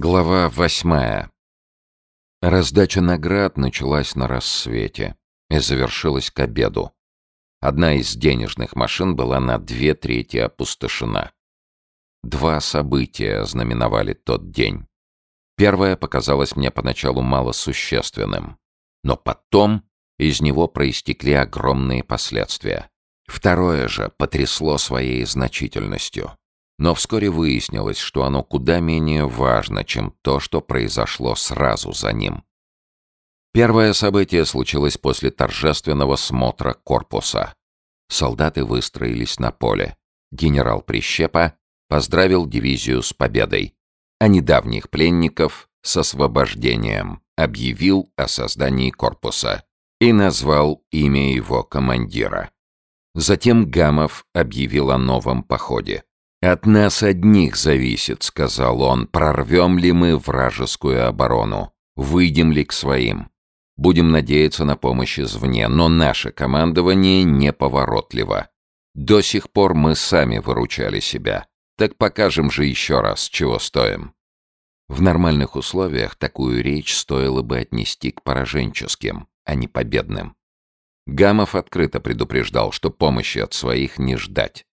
Глава восьмая. Раздача наград началась на рассвете и завершилась к обеду. Одна из денежных машин была на две трети опустошена. Два события знаменовали тот день. Первое показалось мне поначалу малосущественным, но потом из него проистекли огромные последствия. Второе же потрясло своей значительностью. Но вскоре выяснилось, что оно куда менее важно, чем то, что произошло сразу за ним. Первое событие случилось после торжественного смотра корпуса. Солдаты выстроились на поле. Генерал Прищепа поздравил дивизию с победой, а недавних пленников с освобождением, объявил о создании корпуса и назвал имя его командира. Затем Гамов объявил о новом походе. «От нас одних зависит», — сказал он, — «прорвем ли мы вражескую оборону, выйдем ли к своим. Будем надеяться на помощь извне, но наше командование неповоротливо. До сих пор мы сами выручали себя. Так покажем же еще раз, чего стоим». В нормальных условиях такую речь стоило бы отнести к пораженческим, а не победным. Гамов открыто предупреждал, что помощи от своих не ждать.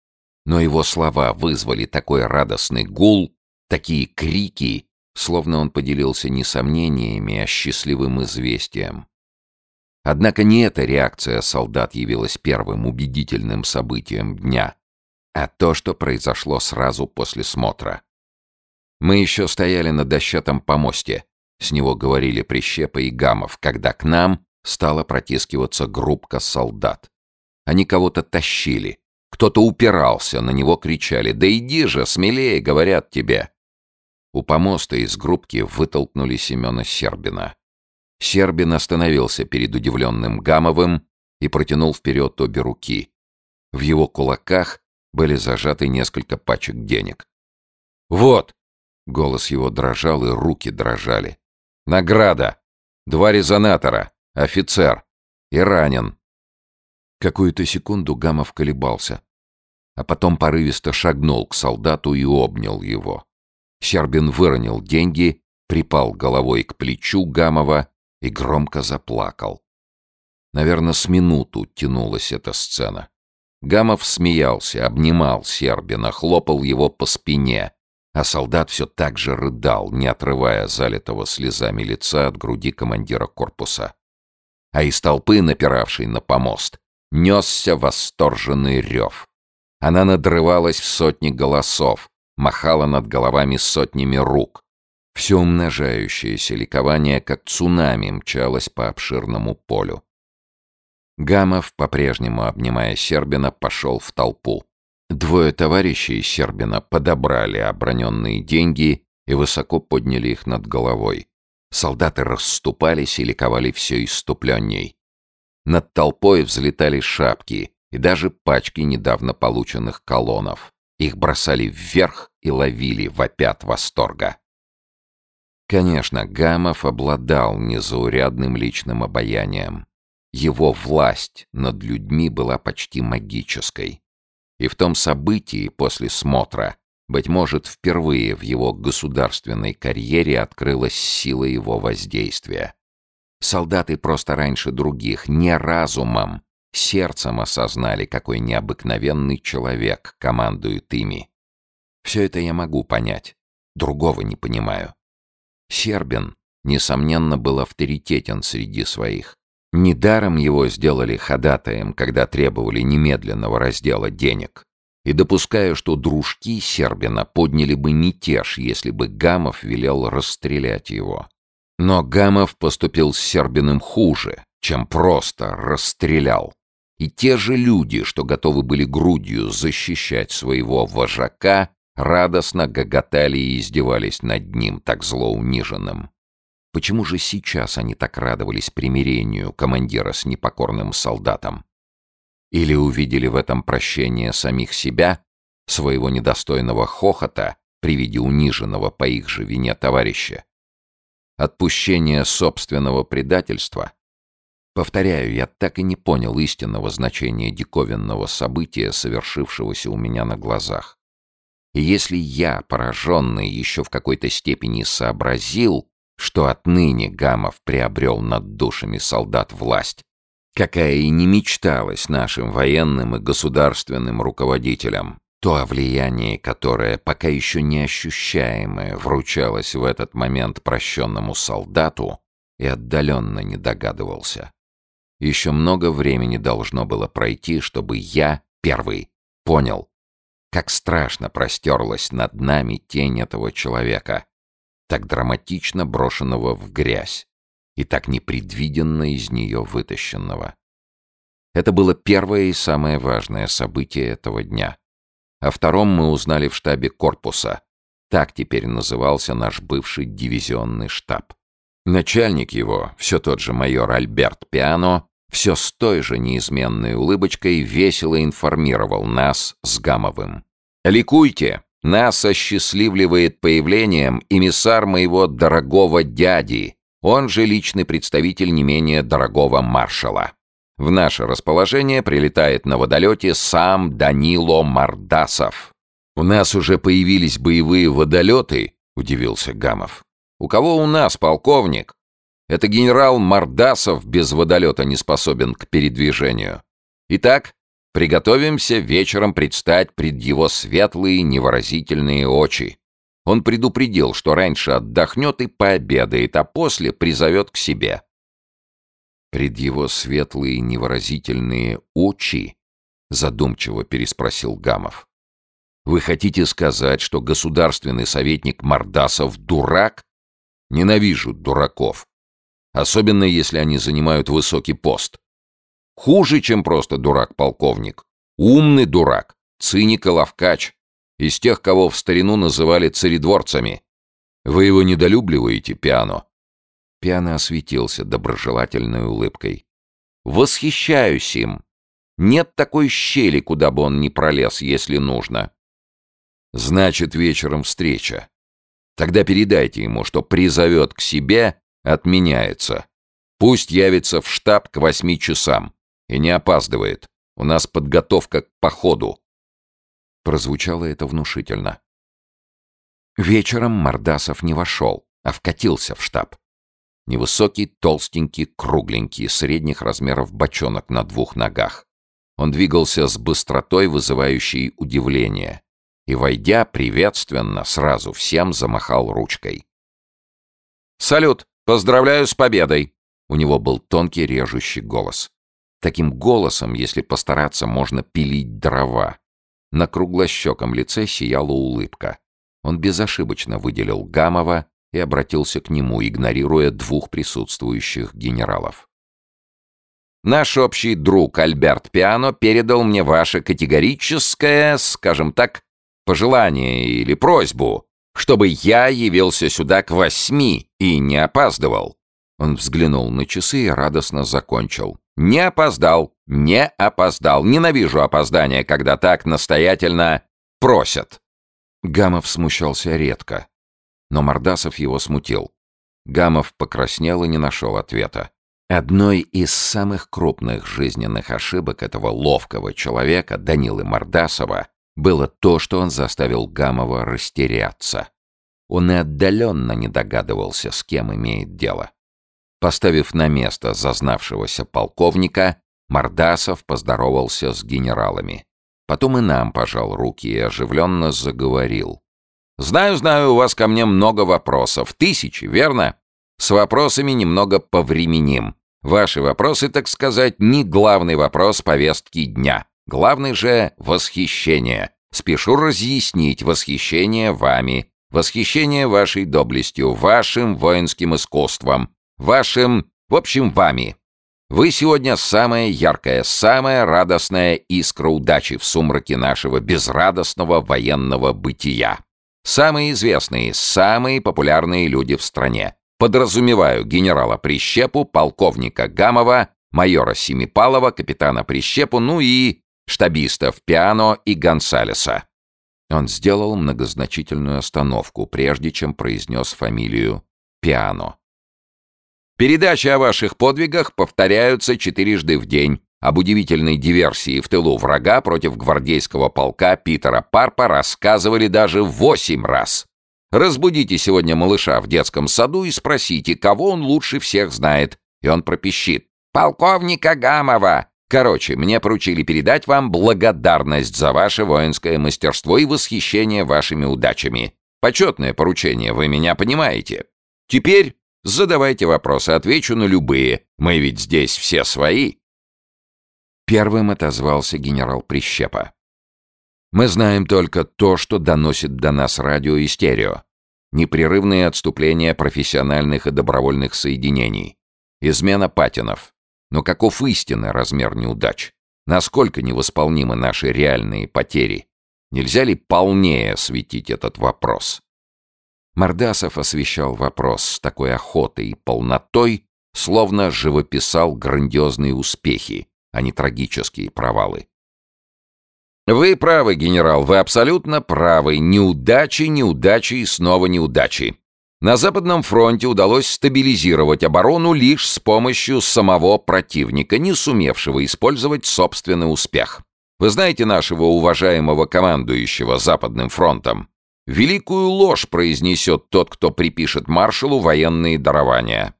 Но его слова вызвали такой радостный гул, такие крики, словно он поделился не сомнениями, а счастливым известием. Однако не эта реакция солдат явилась первым убедительным событием дня, а то, что произошло сразу после смотра. Мы еще стояли на дощатом помосте, с него говорили Прищепа и Гамов, когда к нам стала протискиваться группка солдат. Они кого-то тащили, кто-то упирался, на него кричали «Да иди же, смелее, говорят тебе!» У помоста из группки вытолкнули Семена Сербина. Сербин остановился перед удивленным Гамовым и протянул вперед обе руки. В его кулаках были зажаты несколько пачек денег. «Вот!» — голос его дрожал, и руки дрожали. «Награда! Два резонатора! Офицер! И ранен!» Какую-то секунду Гамов колебался а потом порывисто шагнул к солдату и обнял его. Щербин выронил деньги, припал головой к плечу Гамова и громко заплакал. Наверное, с минуту тянулась эта сцена. Гамов смеялся, обнимал Сербина, хлопал его по спине, а солдат все так же рыдал, не отрывая залитого слезами лица от груди командира корпуса. А из толпы, напиравшей на помост, несся восторженный рев. Она надрывалась в сотни голосов, махала над головами сотнями рук. Все умножающееся ликование, как цунами, мчалось по обширному полю. Гамов, по-прежнему обнимая Сербина, пошел в толпу. Двое товарищей Сербина подобрали оброненные деньги и высоко подняли их над головой. Солдаты расступались и ликовали все иступленней. Над толпой взлетали шапки, и даже пачки недавно полученных колонов. Их бросали вверх и ловили, вопя от восторга. Конечно, Гамов обладал незаурядным личным обаянием. Его власть над людьми была почти магической. И в том событии после смотра, быть может, впервые в его государственной карьере открылась сила его воздействия. Солдаты просто раньше других, не разумом, сердцем осознали, какой необыкновенный человек командует ими. Все это я могу понять, другого не понимаю. Сербин, несомненно, был авторитетен среди своих. Недаром его сделали ходатаем, когда требовали немедленного раздела денег. И допускаю, что дружки Сербина подняли бы мятеж, если бы Гамов велел расстрелять его. Но Гамов поступил с Сербиным хуже, чем просто расстрелял. И те же люди, что готовы были грудью защищать своего вожака, радостно гоготали и издевались над ним, так зло униженным. Почему же сейчас они так радовались примирению командира с непокорным солдатом? Или увидели в этом прощение самих себя, своего недостойного хохота при виде униженного по их же вине товарища? Отпущение собственного предательства? Повторяю, я так и не понял истинного значения диковинного события, совершившегося у меня на глазах. И если я, пораженный, еще в какой-то степени сообразил, что отныне Гамов приобрел над душами солдат власть, какая и не мечталась нашим военным и государственным руководителям, то о влиянии, которое пока еще не ощущаемое, вручалось в этот момент прощенному солдату, и отдаленно не догадывался. Еще много времени должно было пройти, чтобы я, первый, понял, как страшно простерлась над нами тень этого человека, так драматично брошенного в грязь и так непредвиденно из нее вытащенного. Это было первое и самое важное событие этого дня. О втором мы узнали в штабе корпуса. Так теперь назывался наш бывший дивизионный штаб. Начальник его, все тот же майор Альберт Пиано, все с той же неизменной улыбочкой весело информировал нас с Гамовым. «Ликуйте! Нас осчастливливает появлением эмиссар моего дорогого дяди, он же личный представитель не менее дорогого маршала. В наше расположение прилетает на водолете сам Данило Мардасов. «У нас уже появились боевые водолеты?» — удивился Гамов. «У кого у нас, полковник? Это генерал Мардасов без водолета не способен к передвижению. Итак, приготовимся вечером предстать пред его светлые невыразительные очи. Он предупредил, что раньше отдохнет и пообедает, а после призовет к себе. Пред его светлые невыразительные очи задумчиво переспросил Гамов. Вы хотите сказать, что государственный советник Мордасов дурак? Ненавижу дураков. Особенно, если они занимают высокий пост. Хуже, чем просто дурак-полковник. Умный дурак, циник и ловкач. Из тех, кого в старину называли царедворцами. Вы его недолюбливаете, Пиано?» Пиано осветился доброжелательной улыбкой. «Восхищаюсь им. Нет такой щели, куда бы он ни пролез, если нужно». «Значит, вечером встреча. Тогда передайте ему, что призовет к себе, отменяется. Пусть явится в штаб к восьми часам. И не опаздывает. У нас подготовка к походу. Прозвучало это внушительно. Вечером Мордасов не вошел, а вкатился в штаб. Невысокий, толстенький, кругленький, средних размеров бочонок на двух ногах. Он двигался с быстротой, вызывающей удивление, и, войдя приветственно, сразу всем замахал ручкой. «Салют! Поздравляю с победой!» У него был тонкий режущий голос. Таким голосом, если постараться, можно пилить дрова. На круглощеком лице сияла улыбка. Он безошибочно выделил Гамова и обратился к нему, игнорируя двух присутствующих генералов. «Наш общий друг Альберт Пиано передал мне ваше категорическое, скажем так, пожелание или просьбу, чтобы я явился сюда к восьми и не опаздывал». Он взглянул на часы и радостно закончил. Не опоздал, не опоздал. Ненавижу опоздание, когда так настоятельно просят. Гамов смущался редко, но Мордасов его смутил. Гамов покраснел и не нашел ответа. Одной из самых крупных жизненных ошибок этого ловкого человека, Данилы Мордасова, было то, что он заставил Гамова растеряться. Он и отдаленно не догадывался, с кем имеет дело. Поставив на место зазнавшегося полковника, Мордасов поздоровался с генералами. Потом и нам пожал руки и оживленно заговорил. «Знаю, знаю, у вас ко мне много вопросов. Тысячи, верно? С вопросами немного повременим. Ваши вопросы, так сказать, не главный вопрос повестки дня. Главный же — восхищение. Спешу разъяснить восхищение вами, восхищение вашей доблестью, вашим воинским искусством, Вашим, в общем, вами. Вы сегодня самая яркая, самая радостная искра удачи в сумраке нашего безрадостного военного бытия. Самые известные, самые популярные люди в стране. Подразумеваю генерала Прищепу, полковника Гамова, майора Семипалова, капитана Прищепу, ну и штабистов Пиано и Гонсалеса. Он сделал многозначительную остановку, прежде чем произнес фамилию Пиано. Передачи о ваших подвигах повторяются четырежды в день, об удивительной диверсии в тылу врага против гвардейского полка Питера Парпа рассказывали даже восемь раз. Разбудите сегодня малыша в детском саду и спросите, кого он лучше всех знает, и он пропищит. «Полковника Гамова!» Короче, мне поручили передать вам благодарность за ваше воинское мастерство и восхищение вашими удачами. Почетное поручение, вы меня понимаете. Теперь задавайте вопросы, отвечу на любые. Мы ведь здесь все свои. Первым отозвался генерал Прищепа. Мы знаем только то, что доносит до нас радио и стерео. Непрерывные отступления профессиональных и добровольных соединений. Измена патинов. Но каков истинный размер неудач? Насколько невосполнимы наши реальные потери? Нельзя ли полнее осветить этот вопрос? Мордасов освещал вопрос с такой охотой и полнотой, словно живописал грандиозные успехи, а не трагические провалы. «Вы правы, генерал, вы абсолютно правы. Неудачи, неудачи и снова неудачи. На Западном фронте удалось стабилизировать оборону лишь с помощью самого противника, не сумевшего использовать собственный успех. Вы знаете нашего уважаемого командующего Западным фронтом? Великую ложь произнесет тот, кто припишет маршалу военные дарования.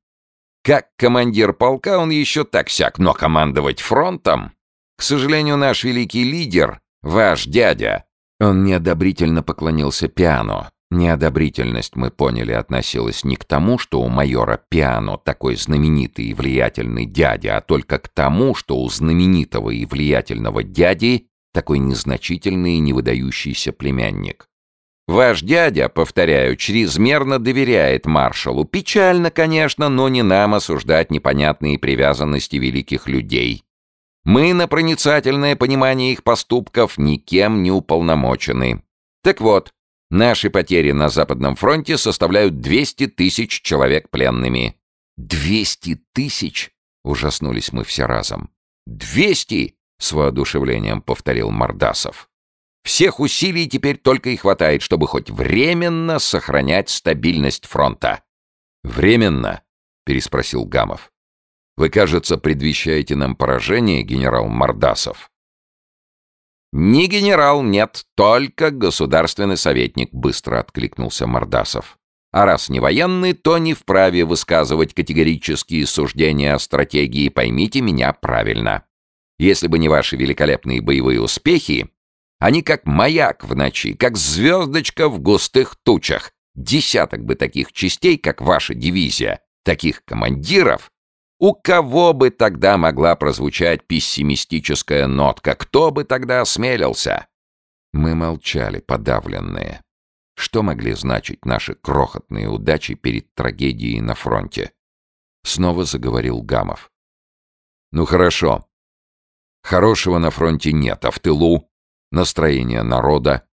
Как командир полка он еще так-сяк, но командовать фронтом? К сожалению, наш великий лидер, ваш дядя, он неодобрительно поклонился пиано, Неодобрительность, мы поняли, относилась не к тому, что у майора Пиано такой знаменитый и влиятельный дядя, а только к тому, что у знаменитого и влиятельного дяди такой незначительный и невыдающийся племянник. Ваш дядя, повторяю, чрезмерно доверяет маршалу. Печально, конечно, но не нам осуждать непонятные привязанности великих людей. Мы на проницательное понимание их поступков никем не уполномочены. Так вот, Наши потери на Западном фронте составляют 200 тысяч человек пленными». «Двести тысяч?» — ужаснулись мы все разом. «Двести!» — с воодушевлением повторил Мордасов. «Всех усилий теперь только и хватает, чтобы хоть временно сохранять стабильность фронта». «Временно?» — переспросил Гамов. «Вы, кажется, предвещаете нам поражение, генерал Мордасов?» «Ни генерал нет, только государственный советник», — быстро откликнулся Мордасов. «А раз не военный, то не вправе высказывать категорические суждения о стратегии, поймите меня правильно. Если бы не ваши великолепные боевые успехи, они как маяк в ночи, как звездочка в густых тучах. Десяток бы таких частей, как ваша дивизия, таких командиров, у кого бы тогда могла прозвучать пессимистическая нотка? Кто бы тогда осмелился? Мы молчали, подавленные. Что могли значить наши крохотные удачи перед трагедией на фронте? Снова заговорил Гамов. Ну хорошо. Хорошего на фронте нет, а в тылу настроение народа.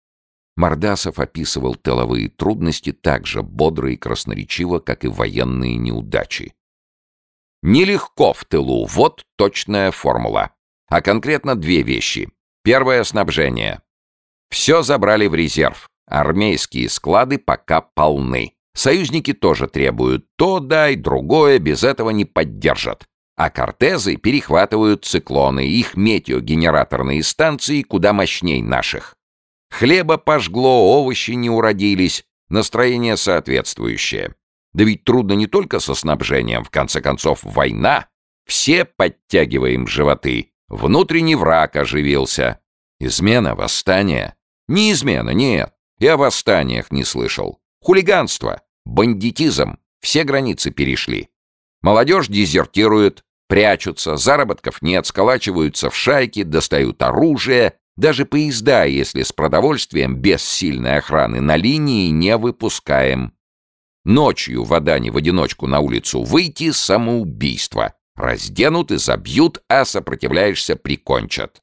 Мордасов описывал тыловые трудности так же бодро и красноречиво, как и военные неудачи. Нелегко в тылу, вот точная формула. А конкретно две вещи. Первое — снабжение. Все забрали в резерв. Армейские склады пока полны. Союзники тоже требуют то дай, другое, без этого не поддержат. А кортезы перехватывают циклоны, их метеогенераторные станции куда мощней наших. Хлеба пожгло, овощи не уродились, настроение соответствующее. Да ведь трудно не только со снабжением, в конце концов, война. Все подтягиваем животы. Внутренний враг оживился. Измена, восстание? Не измена, нет. Я о восстаниях не слышал. Хулиганство, бандитизм. Все границы перешли. Молодежь дезертирует, прячутся, заработков нет, сколачиваются в шайки, достают оружие. Даже поезда, если с продовольствием, без сильной охраны, на линии не выпускаем. Ночью в Адане в одиночку на улицу выйти — самоубийство. Разденут и забьют, а сопротивляешься — прикончат.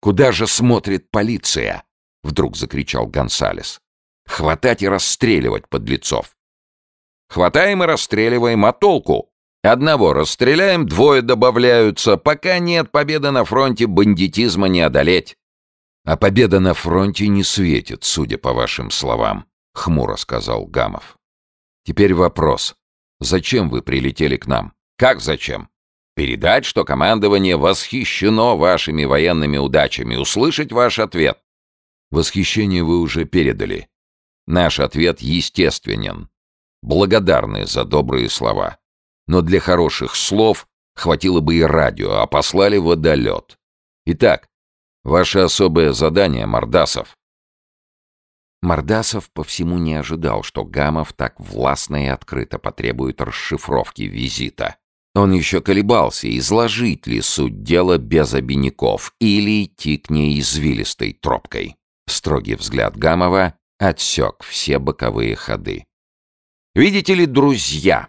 «Куда же смотрит полиция?» — вдруг закричал Гонсалес. «Хватать и расстреливать подлецов!» «Хватаем и расстреливаем, а толку? Одного расстреляем, двое добавляются. Пока нет победы на фронте, бандитизма не одолеть». «А победа на фронте не светит, судя по вашим словам», — хмуро сказал Гамов. «Теперь вопрос. Зачем вы прилетели к нам? Как зачем? Передать, что командование восхищено вашими военными удачами, услышать ваш ответ. Восхищение вы уже передали. Наш ответ естественен. Благодарны за добрые слова. Но для хороших слов хватило бы и радио, а послали водолет. Итак, ваше особое задание, Мордасов. Мордасов по всему не ожидал, что Гамов так властно и открыто потребует расшифровки визита. Он еще колебался, изложить ли суть дела без обиняков или идти к ней извилистой тропкой. Строгий взгляд Гамова отсек все боковые ходы. «Видите ли, друзья,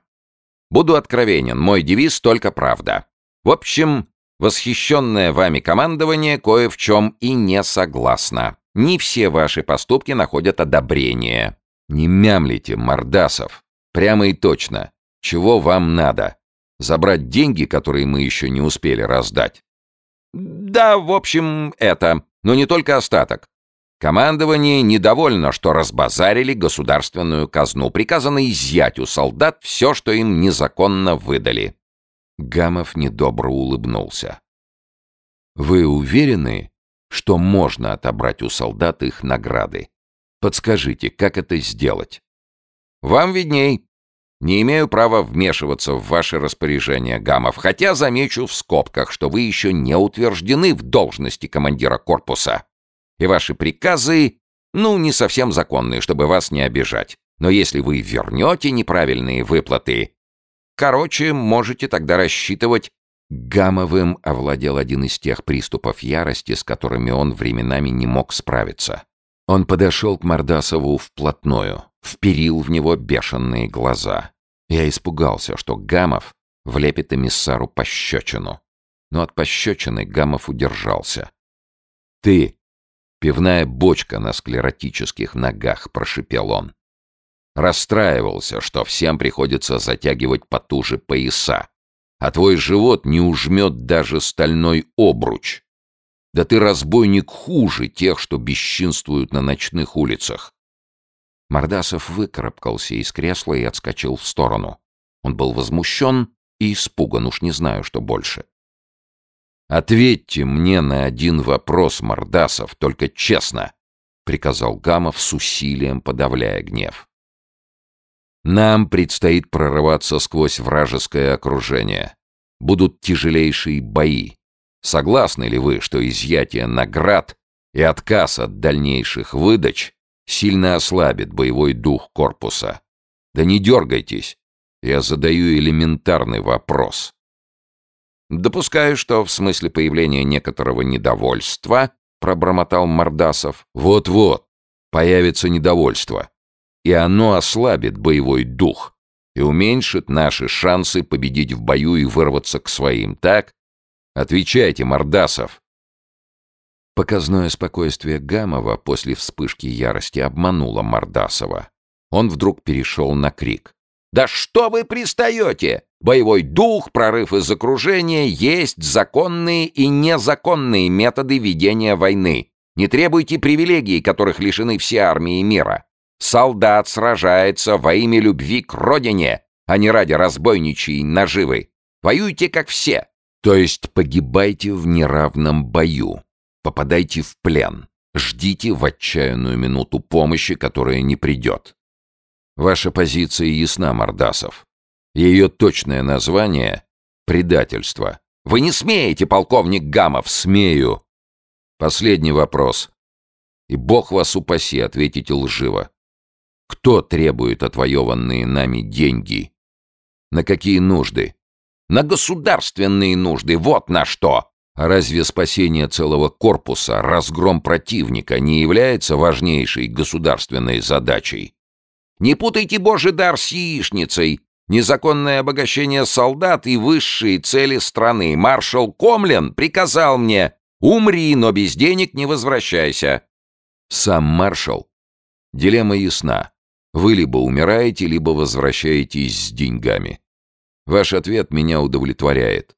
буду откровенен, мой девиз только правда. В общем, восхищенное вами командование кое в чем и не согласно. Не все ваши поступки находят одобрение. Не мямлите, Мордасов. Прямо и точно. Чего вам надо? Забрать деньги, которые мы еще не успели раздать? Да, в общем, это. Но не только остаток. Командование недовольно, что разбазарили государственную казну. Приказано изъять у солдат все, что им незаконно выдали. Гамов недобро улыбнулся. «Вы уверены, что можно отобрать у солдат их награды? Подскажите, как это сделать?» «Вам видней. Не имею права вмешиваться в ваши распоряжения, Гамов, хотя замечу в скобках, что вы еще не утверждены в должности командира корпуса. И ваши приказы, ну, не совсем законные, чтобы вас не обижать. Но если вы вернете неправильные выплаты, короче, можете тогда рассчитывать Гамовым овладел один из тех приступов ярости, с которыми он временами не мог справиться. Он подошел к Мордасову вплотную, вперил в него бешеные глаза. Я испугался, что Гамов влепит эмиссару пощечину. Но от пощечины Гамов удержался. «Ты, пивная бочка на склеротических ногах», — прошипел он. Расстраивался, что всем приходится затягивать потуже пояса, а твой живот не ужмет даже стальной обруч. Да ты разбойник хуже тех, что бесчинствуют на ночных улицах. Мордасов выкарабкался из кресла и отскочил в сторону. Он был возмущен и испуган, уж не знаю, что больше. «Ответьте мне на один вопрос, Мордасов, только честно», — приказал Гамов с усилием, подавляя гнев. «Нам предстоит прорываться сквозь вражеское окружение. Будут тяжелейшие бои. Согласны ли вы, что изъятие наград и отказ от дальнейших выдач сильно ослабит боевой дух корпуса. Да не дергайтесь, я задаю элементарный вопрос. Допускаю, что в смысле появления некоторого недовольства, пробормотал Мордасов. Вот-вот, появится недовольство. И оно ослабит боевой дух и уменьшит наши шансы победить в бою и вырваться к своим, так? Отвечайте, Мордасов. Показное спокойствие Гамова после вспышки ярости обмануло Мордасова. Он вдруг перешел на крик. «Да что вы пристаете? Боевой дух, прорыв из окружения есть законные и незаконные методы ведения войны. Не требуйте привилегий, которых лишены все армии мира. Солдат сражается во имя любви к родине, а не ради разбойничьей наживы. Воюйте как все, то есть погибайте в неравном бою. Попадайте в плен. Ждите в отчаянную минуту помощи, которая не придет. Ваша позиция ясна, Мордасов. Ее точное название — предательство. Вы не смеете, полковник Гамов, смею. Последний вопрос. И бог вас упаси, ответите лживо. Кто требует отвоеванные нами деньги? На какие нужды? На государственные нужды, вот на что! Разве спасение целого корпуса, разгром противника не является важнейшей государственной задачей? Не путайте божий дар с яичницей. Незаконное обогащение солдат и высшие цели страны. Маршал Комлен приказал мне «Умри, но без денег не возвращайся». Сам маршал. Дилемма ясна. Вы либо умираете, либо возвращаетесь с деньгами. Ваш ответ меня удовлетворяет.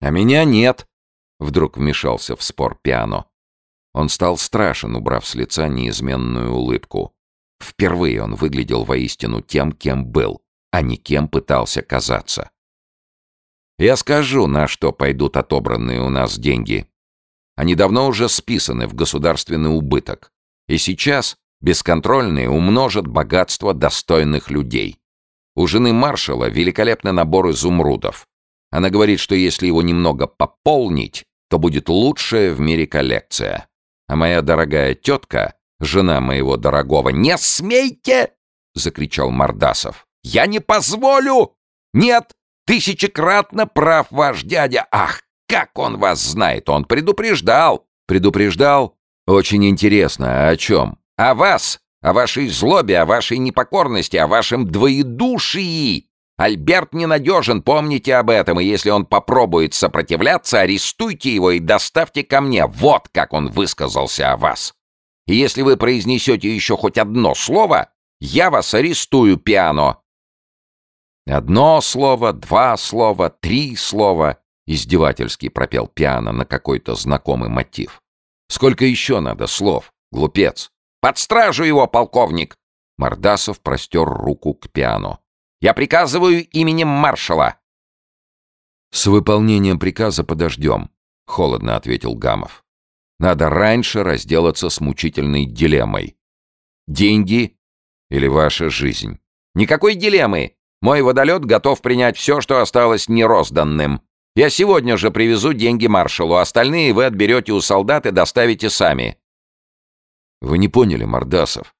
«А меня нет!» — вдруг вмешался в спор пиано. Он стал страшен, убрав с лица неизменную улыбку. Впервые он выглядел воистину тем, кем был, а не кем пытался казаться. Я скажу, на что пойдут отобранные у нас деньги. Они давно уже списаны в государственный убыток. И сейчас бесконтрольные умножат богатство достойных людей. У жены маршала великолепный набор изумрудов. Она говорит, что если его немного пополнить, то будет лучшая в мире коллекция. А моя дорогая тетка, жена моего дорогого... «Не смейте!» — закричал Мордасов. «Я не позволю! Нет, Тысячекратно прав ваш дядя. Ах, как он вас знает! Он предупреждал. Предупреждал? Очень интересно. А о чем? О вас, о вашей злобе, о вашей непокорности, о вашем двоедушии. Альберт ненадежен, помните об этом, и если он попробует сопротивляться, арестуйте его и доставьте ко мне. Вот как он высказался о вас. И если вы произнесете еще хоть одно слово, я вас арестую, пиано, Одно слово, два слова, три слова. Издевательски пропел пиано на какой-то знакомый мотив. Сколько еще надо слов, глупец? Под стражу его, полковник! Мордасов простер руку к пиано. Я приказываю именем маршала. С выполнением приказа подождем, холодно ответил Гамов. Надо раньше разделаться с мучительной дилеммой. Деньги или ваша жизнь? Никакой дилеммы! Мой водолет готов принять все, что осталось нерозданным. Я сегодня же привезу деньги маршалу, остальные вы отберете у солдат и доставите сами». «Вы не поняли, Мордасов.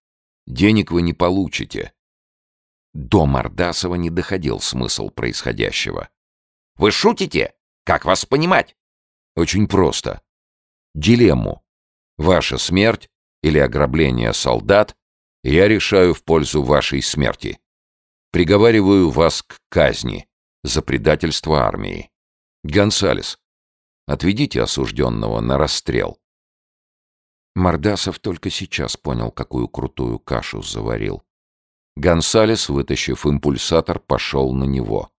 Денег вы не получите». До Мордасова не доходил смысл происходящего. «Вы шутите? Как вас понимать?» «Очень просто. Дилемму. Ваша смерть или ограбление солдат я решаю в пользу вашей смерти. Приговариваю вас к казни за предательство армии. Гонсалес, отведите осужденного на расстрел. Мордасов только сейчас понял, какую крутую кашу заварил. Гонсалес, вытащив импульсатор, пошел на него.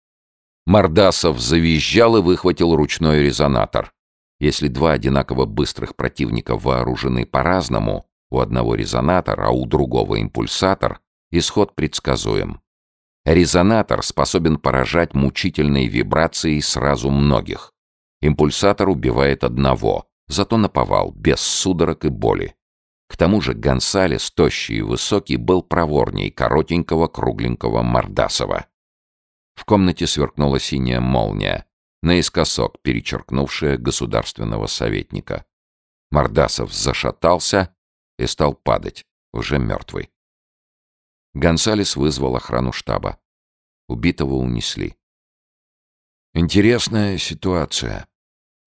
Мордасов завизжал и выхватил ручной резонатор. Если два одинаково быстрых противника вооружены по-разному, у одного резонатор, а у другого импульсатор, исход предсказуем. Резонатор способен поражать мучительной вибрацией сразу многих. Импульсатор убивает одного, зато наповал, без судорог и боли. К тому же Гонсалес, тощий и высокий, был проворней коротенького кругленького Мордасова. В комнате сверкнула синяя молния, наискосок перечеркнувшая государственного советника. Мордасов зашатался и стал падать, уже мертвый. Гонсалес вызвал охрану штаба. Убитого унесли. «Интересная ситуация», —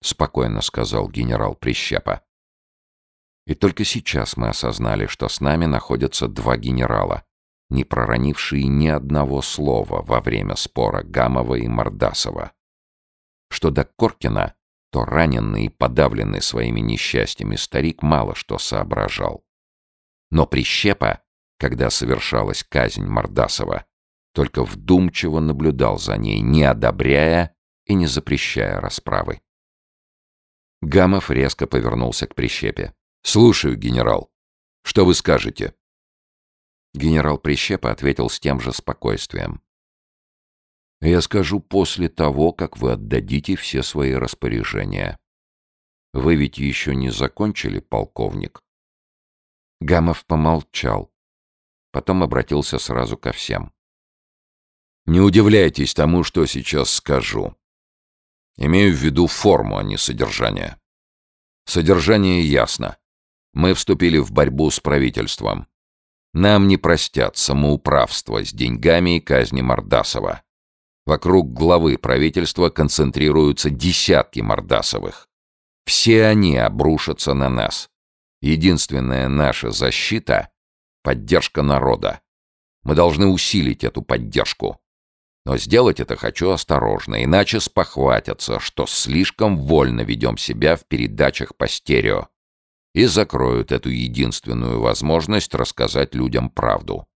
спокойно сказал генерал Прищепа. И только сейчас мы осознали, что с нами находятся два генерала, не проронившие ни одного слова во время спора Гамова и Мордасова. Что до Коркина, то раненый и подавленный своими несчастьями старик мало что соображал. Но Прищепа когда совершалась казнь Мордасова, только вдумчиво наблюдал за ней, не одобряя и не запрещая расправы. Гамов резко повернулся к Прищепе. «Слушаю, генерал. Что вы скажете?» Генерал Прищепа ответил с тем же спокойствием. «Я скажу после того, как вы отдадите все свои распоряжения. Вы ведь еще не закончили, полковник?» Гамов помолчал, Потом обратился сразу ко всем. «Не удивляйтесь тому, что сейчас скажу. Имею в виду форму, а не содержание. Содержание ясно. Мы вступили в борьбу с правительством. Нам не простят самоуправство с деньгами и казни Мордасова. Вокруг главы правительства концентрируются десятки Мордасовых. Все они обрушатся на нас. Единственная наша защита Поддержка народа. Мы должны усилить эту поддержку. Но сделать это хочу осторожно, иначе спохватятся, что слишком вольно ведем себя в передачах по стерео и закроют эту единственную возможность рассказать людям правду.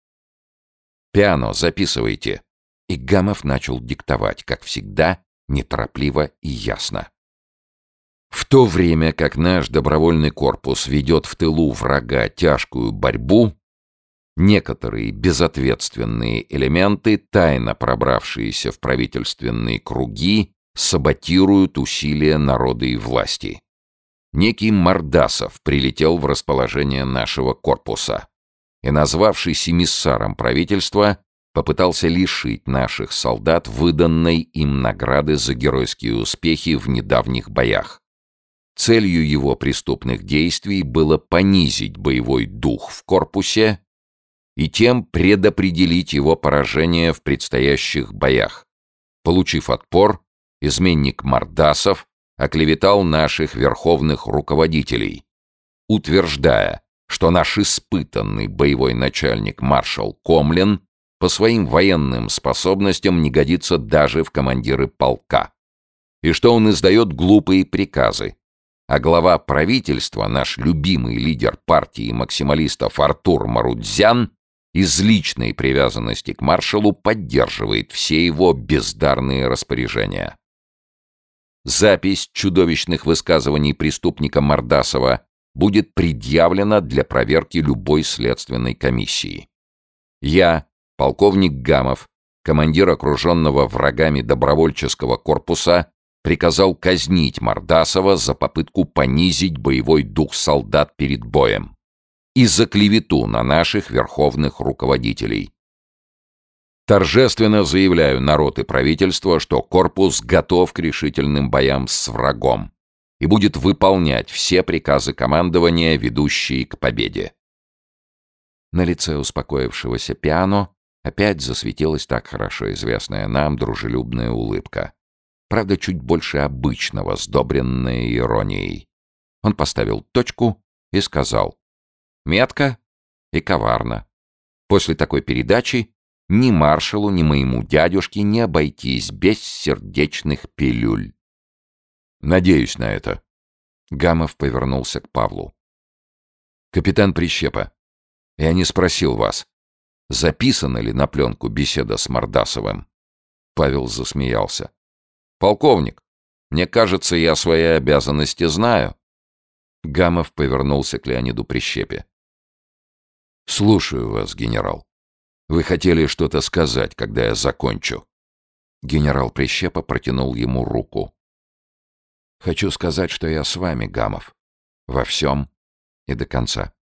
«Пиано, записывайте». И Гамов начал диктовать, как всегда, неторопливо и ясно. В то время как наш добровольный корпус ведет в тылу врага тяжкую борьбу, Некоторые безответственные элементы, тайно пробравшиеся в правительственные круги, саботируют усилия народа и власти. Некий Мордасов прилетел в расположение нашего корпуса и, назвавшись эмиссаром правительства, попытался лишить наших солдат выданной им награды за геройские успехи в недавних боях. Целью его преступных действий было понизить боевой дух в корпусе и тем предопределить его поражение в предстоящих боях. Получив отпор, изменник Мордасов оклеветал наших верховных руководителей, утверждая, что наш испытанный боевой начальник маршал Комлин по своим военным способностям не годится даже в командиры полка, и что он издает глупые приказы, а глава правительства, наш любимый лидер партии максималистов Артур Марудзян, из личной привязанности к маршалу поддерживает все его бездарные распоряжения. Запись чудовищных высказываний преступника Мордасова будет предъявлена для проверки любой следственной комиссии. Я, полковник Гамов, командир окруженного врагами добровольческого корпуса, приказал казнить Мордасова за попытку понизить боевой дух солдат перед боем и за клевету на наших верховных руководителей. Торжественно заявляю народ и правительство, что корпус готов к решительным боям с врагом и будет выполнять все приказы командования, ведущие к победе. На лице успокоившегося пиано опять засветилась так хорошо известная нам дружелюбная улыбка правда, чуть больше обычного, сдобренная иронией. Он поставил точку и сказал «Метко и коварно. После такой передачи ни маршалу, ни моему дядюшке не обойтись без сердечных пилюль». «Надеюсь на это». Гамов повернулся к Павлу. «Капитан Прищепа, я не спросил вас, записана ли на пленку беседа с Мордасовым?» Павел засмеялся. «Полковник, мне кажется, я свои обязанности знаю». Гамов повернулся к Леониду Прищепе. «Слушаю вас, генерал. Вы хотели что-то сказать, когда я закончу?» Генерал Прищепа протянул ему руку. «Хочу сказать, что я с вами, Гамов. Во всем и до конца.